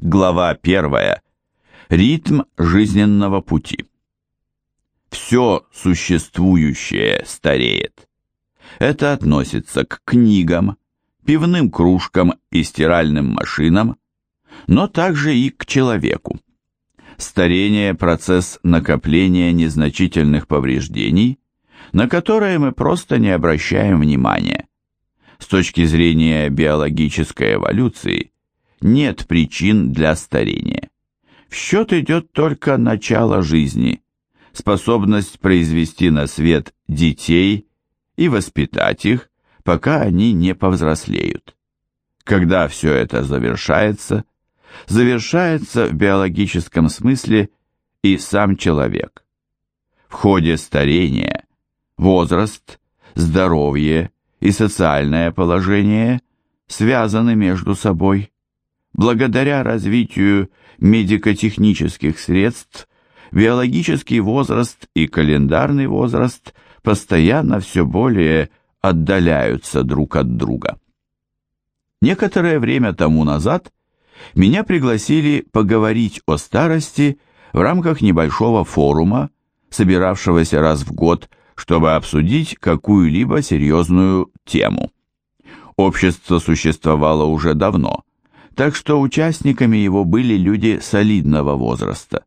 Глава 1. Ритм жизненного пути. Все существующее стареет. Это относится к книгам, пивным кружкам и стиральным машинам, но также и к человеку. Старение – процесс накопления незначительных повреждений, на которые мы просто не обращаем внимания. С точки зрения биологической эволюции – нет причин для старения. В счет идет только начало жизни, способность произвести на свет детей и воспитать их, пока они не повзрослеют. Когда все это завершается, завершается в биологическом смысле и сам человек. В ходе старения возраст, здоровье и социальное положение связаны между собой. Благодаря развитию медико-технических средств, биологический возраст и календарный возраст постоянно все более отдаляются друг от друга. Некоторое время тому назад меня пригласили поговорить о старости в рамках небольшого форума, собиравшегося раз в год, чтобы обсудить какую-либо серьезную тему. Общество существовало уже давно, так что участниками его были люди солидного возраста.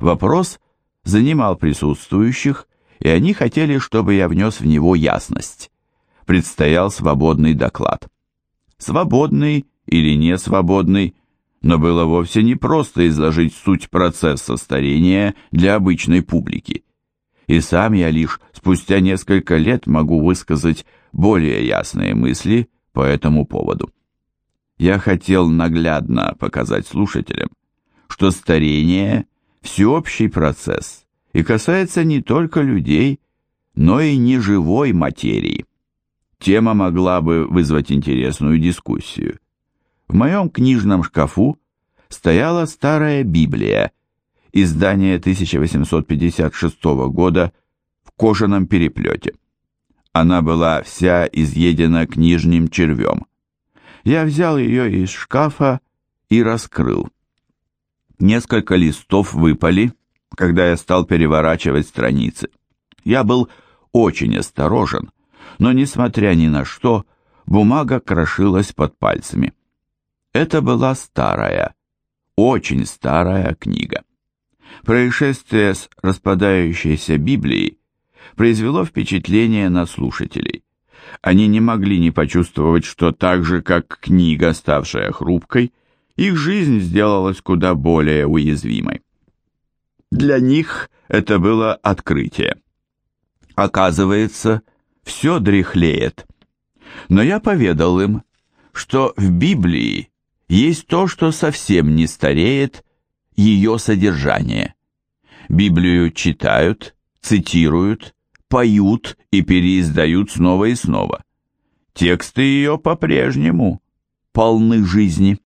Вопрос занимал присутствующих, и они хотели, чтобы я внес в него ясность. Предстоял свободный доклад. Свободный или не свободный, но было вовсе не просто изложить суть процесса старения для обычной публики. И сам я лишь спустя несколько лет могу высказать более ясные мысли по этому поводу я хотел наглядно показать слушателям, что старение – всеобщий процесс и касается не только людей, но и неживой материи. Тема могла бы вызвать интересную дискуссию. В моем книжном шкафу стояла старая Библия, издание 1856 года в кожаном переплете. Она была вся изъедена книжным червем. Я взял ее из шкафа и раскрыл. Несколько листов выпали, когда я стал переворачивать страницы. Я был очень осторожен, но, несмотря ни на что, бумага крошилась под пальцами. Это была старая, очень старая книга. Происшествие с распадающейся Библией произвело впечатление на слушателей. Они не могли не почувствовать, что так же, как книга, ставшая хрупкой, их жизнь сделалась куда более уязвимой. Для них это было открытие. Оказывается, все дряхлеет. Но я поведал им, что в Библии есть то, что совсем не стареет, ее содержание. Библию читают, цитируют, поют и переиздают снова и снова. Тексты ее по-прежнему полны жизни.